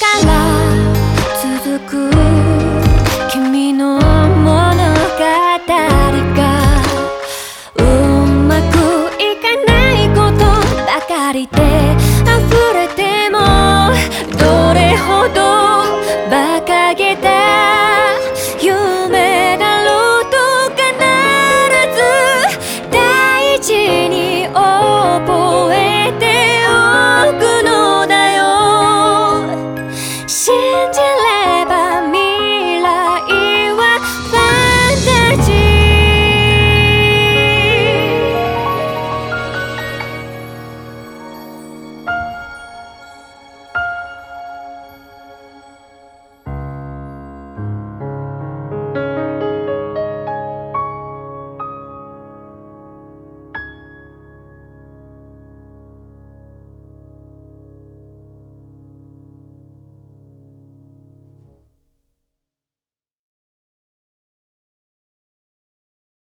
から続く。君の物語がうまくいかないことばかりで。